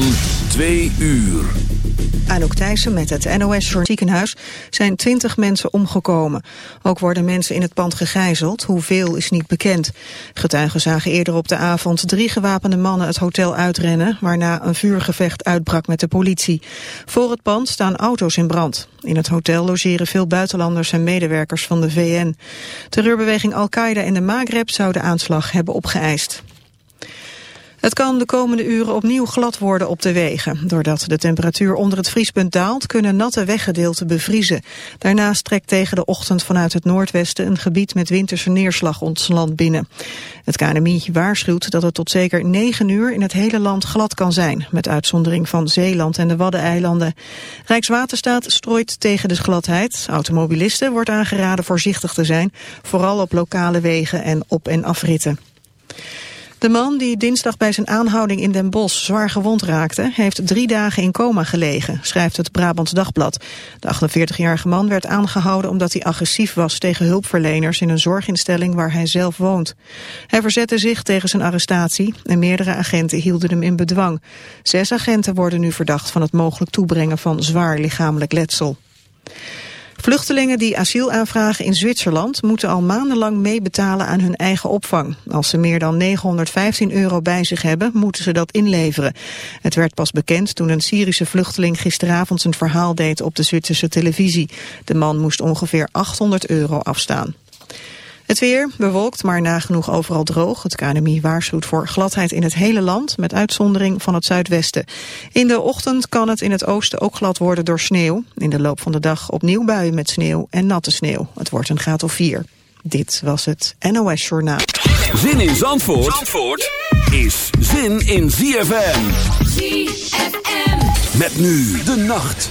van 2 uur. Anouk Thijssen met het NOS ziekenhuis zijn 20 mensen omgekomen. Ook worden mensen in het pand gegijzeld, hoeveel is niet bekend. Getuigen zagen eerder op de avond drie gewapende mannen het hotel uitrennen... waarna een vuurgevecht uitbrak met de politie. Voor het pand staan auto's in brand. In het hotel logeren veel buitenlanders en medewerkers van de VN. Terreurbeweging Al-Qaeda in de Maghreb zou de aanslag hebben opgeëist. Het kan de komende uren opnieuw glad worden op de wegen. Doordat de temperatuur onder het vriespunt daalt, kunnen natte weggedeelten bevriezen. Daarnaast trekt tegen de ochtend vanuit het noordwesten een gebied met winterse neerslag ons land binnen. Het KNMI waarschuwt dat het tot zeker 9 uur in het hele land glad kan zijn, met uitzondering van Zeeland en de Waddeneilanden. Rijkswaterstaat strooit tegen de gladheid. Automobilisten wordt aangeraden voorzichtig te zijn, vooral op lokale wegen en op- en afritten. De man die dinsdag bij zijn aanhouding in Den Bosch zwaar gewond raakte... heeft drie dagen in coma gelegen, schrijft het Brabants Dagblad. De 48-jarige man werd aangehouden omdat hij agressief was... tegen hulpverleners in een zorginstelling waar hij zelf woont. Hij verzette zich tegen zijn arrestatie... en meerdere agenten hielden hem in bedwang. Zes agenten worden nu verdacht van het mogelijk toebrengen van zwaar lichamelijk letsel. Vluchtelingen die asiel aanvragen in Zwitserland moeten al maandenlang meebetalen aan hun eigen opvang. Als ze meer dan 915 euro bij zich hebben, moeten ze dat inleveren. Het werd pas bekend toen een Syrische vluchteling gisteravond zijn verhaal deed op de Zwitserse televisie. De man moest ongeveer 800 euro afstaan. Het weer bewolkt, maar nagenoeg overal droog. Het KNMI waarschuwt voor gladheid in het hele land, met uitzondering van het zuidwesten. In de ochtend kan het in het oosten ook glad worden door sneeuw. In de loop van de dag opnieuw buien met sneeuw en natte sneeuw. Het wordt een graad of 4. Dit was het NOS Journaal. Zin in Zandvoort, Zandvoort is zin in ZFM. ZFM. Met nu de nacht.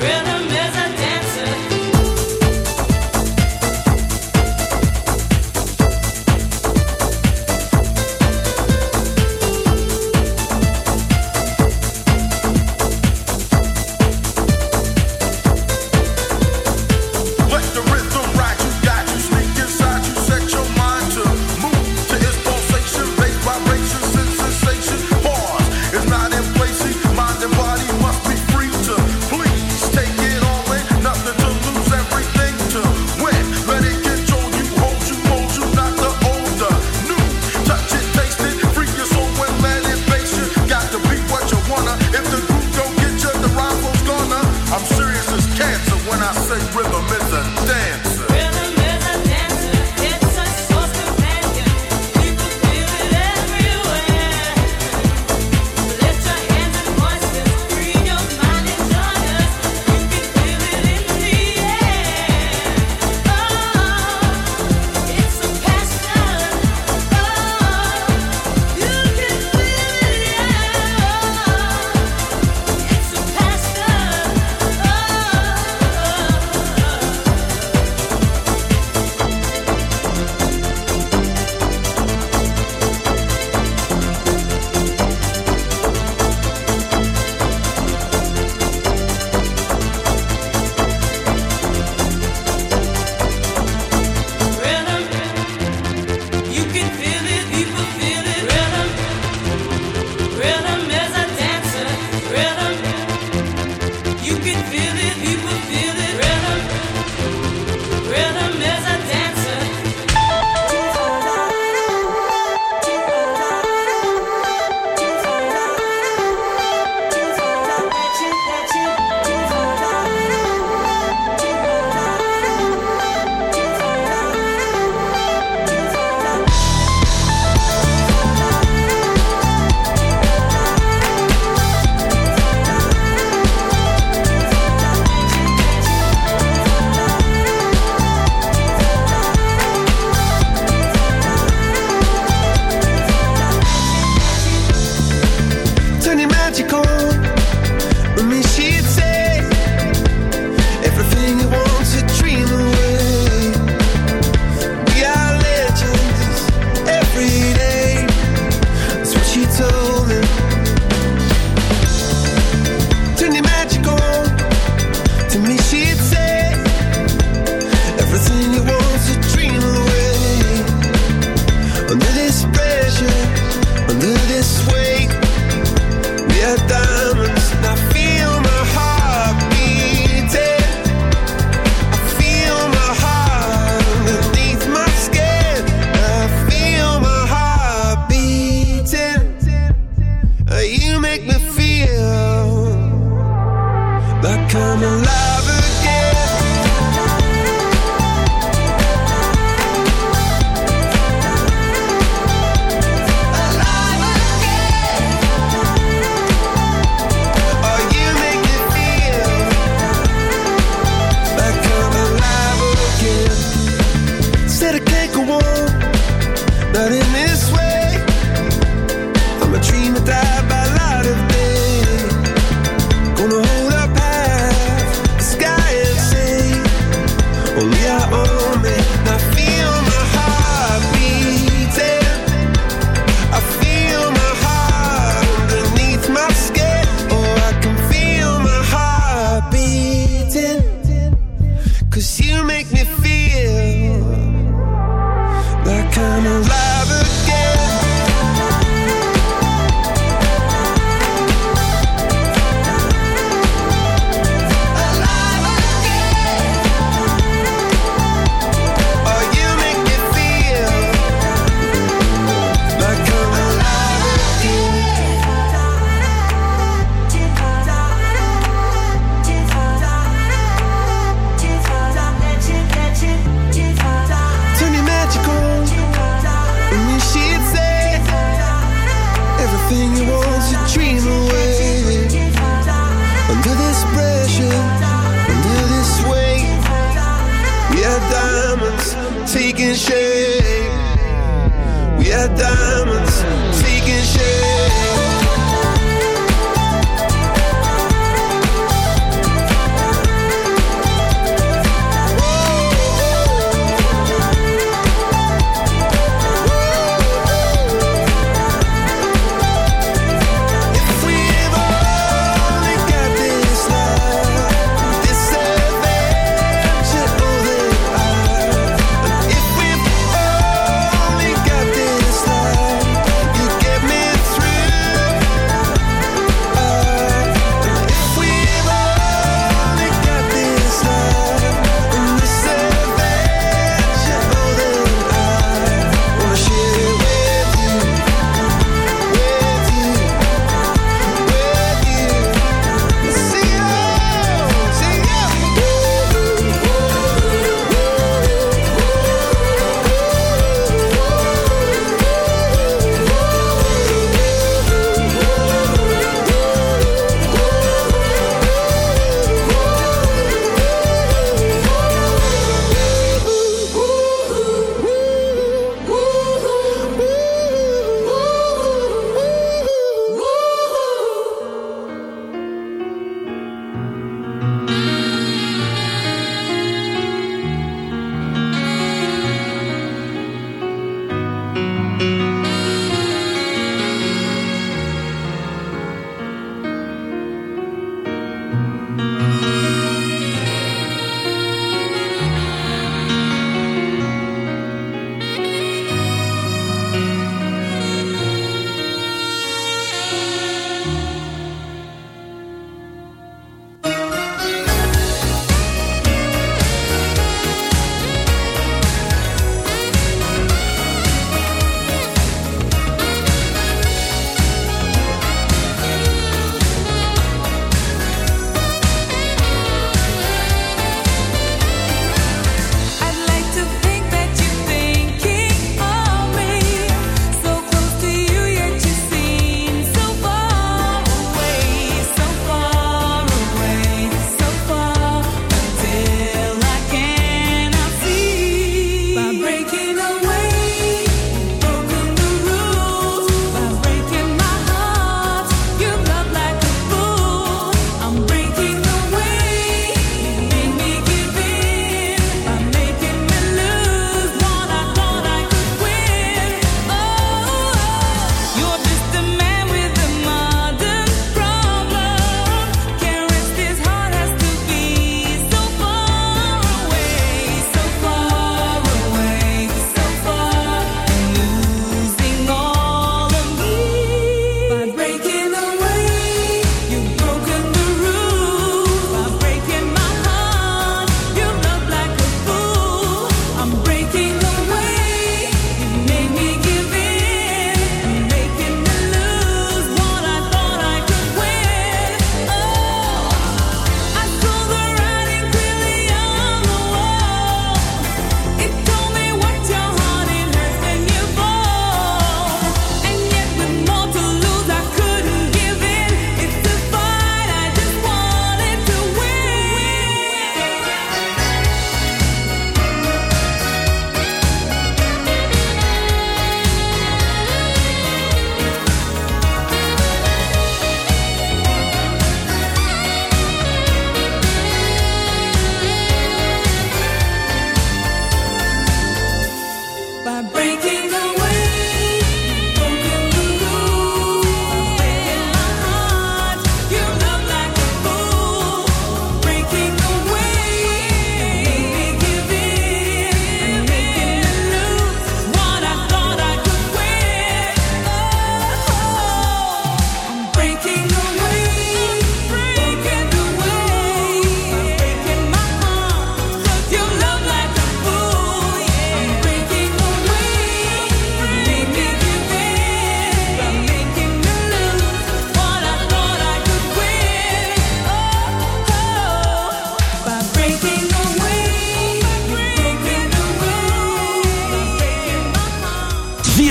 surrender.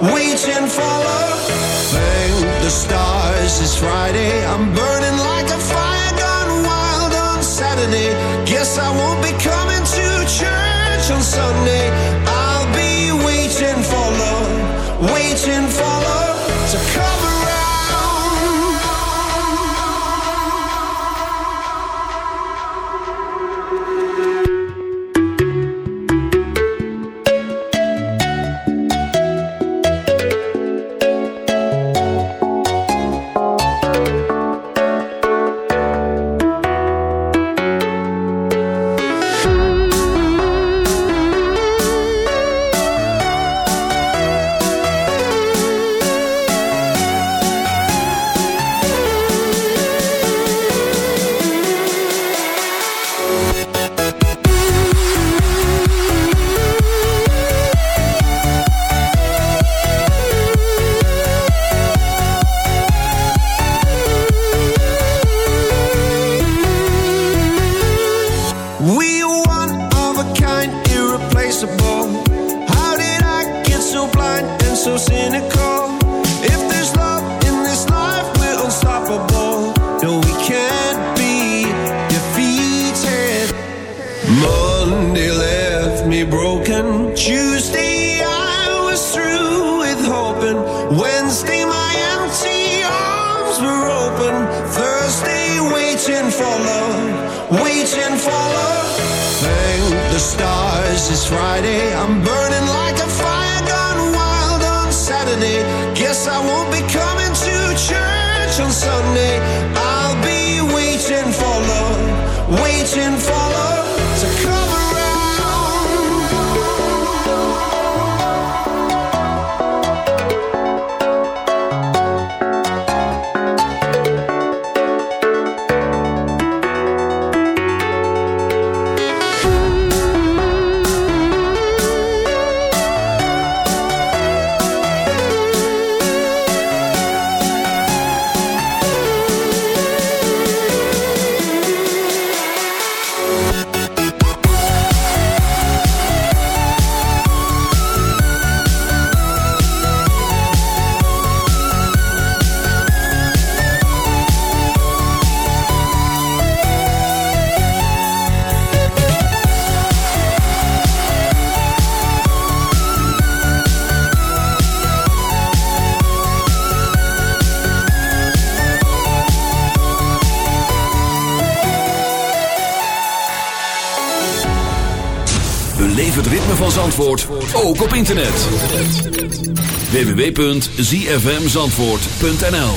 Waiting for love. Thank the stars, it's Friday, I'm burning. waiting for ook op internet. www.zfmzandvoort.nl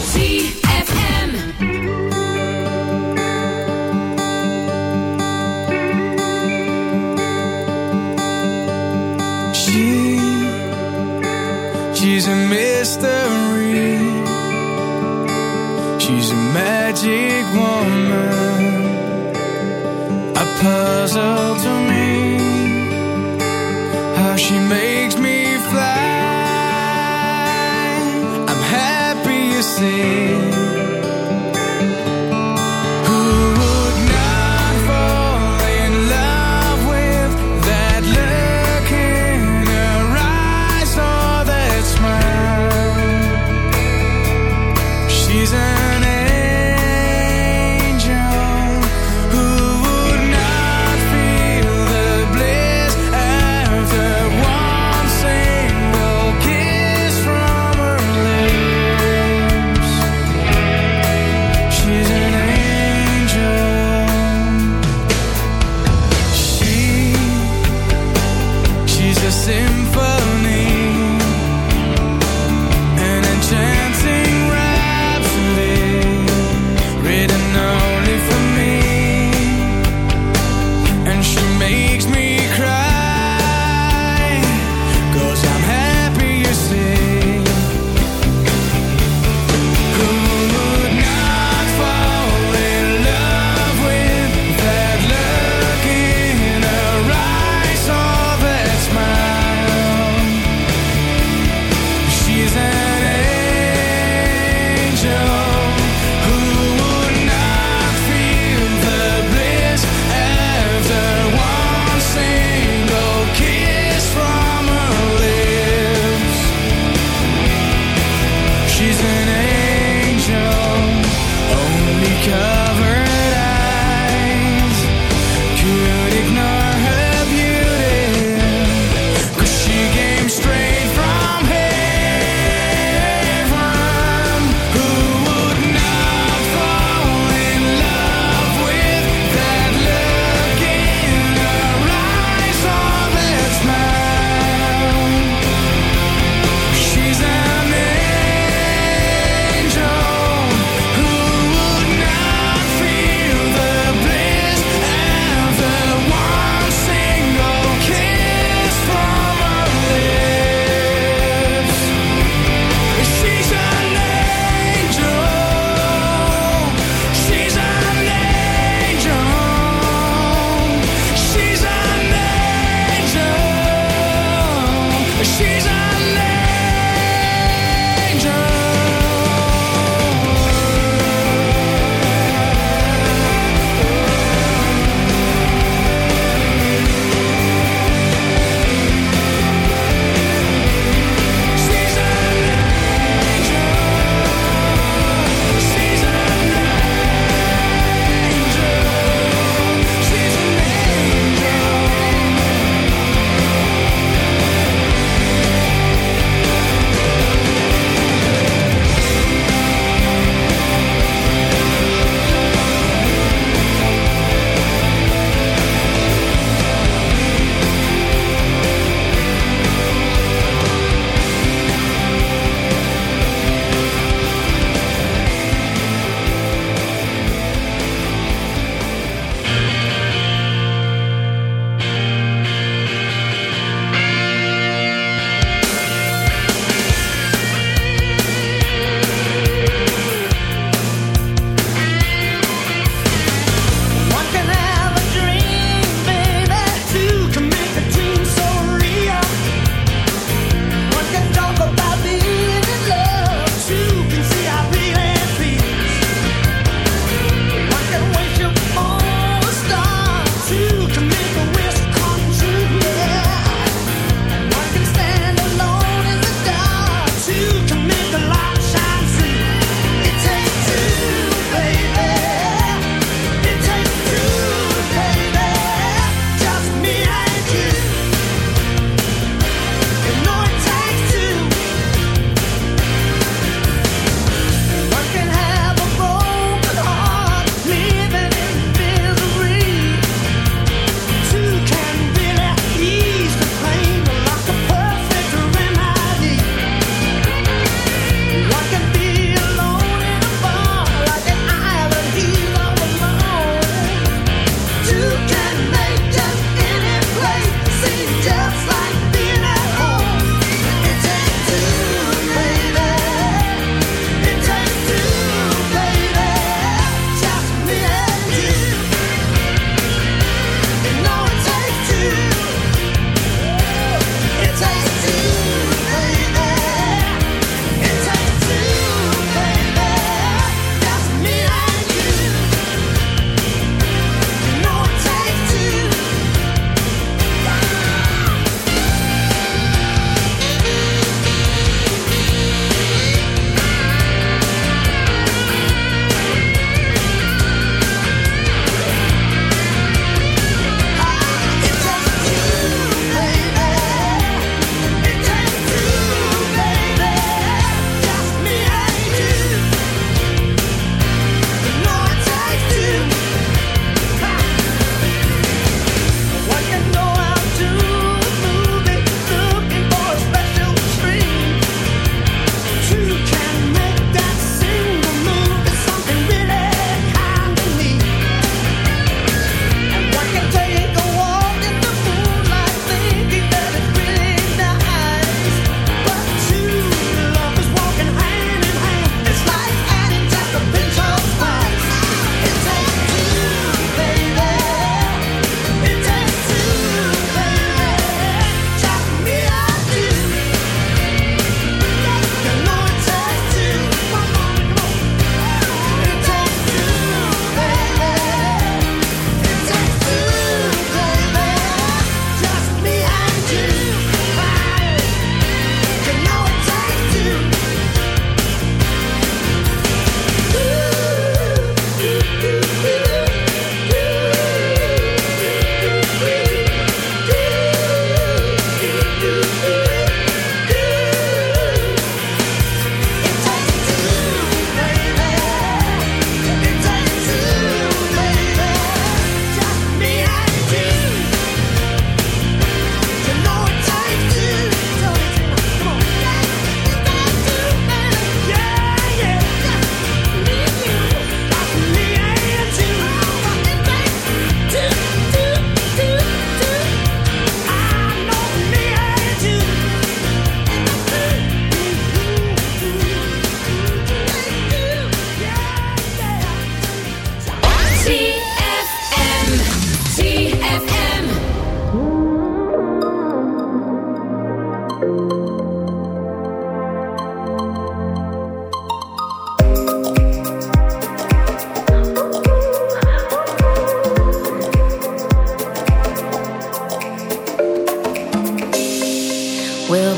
She, she's a mystery. She's a magic woman. A puzzle to see.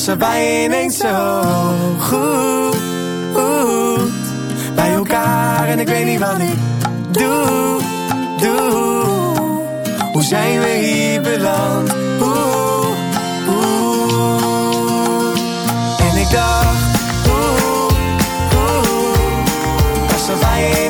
Was er je ineens zo goed, Bij elkaar. En ik weet niet wat ik doe, doe. Hoe zijn we hier beland, oeh, En ik dacht, oeh, oeh. Was er bij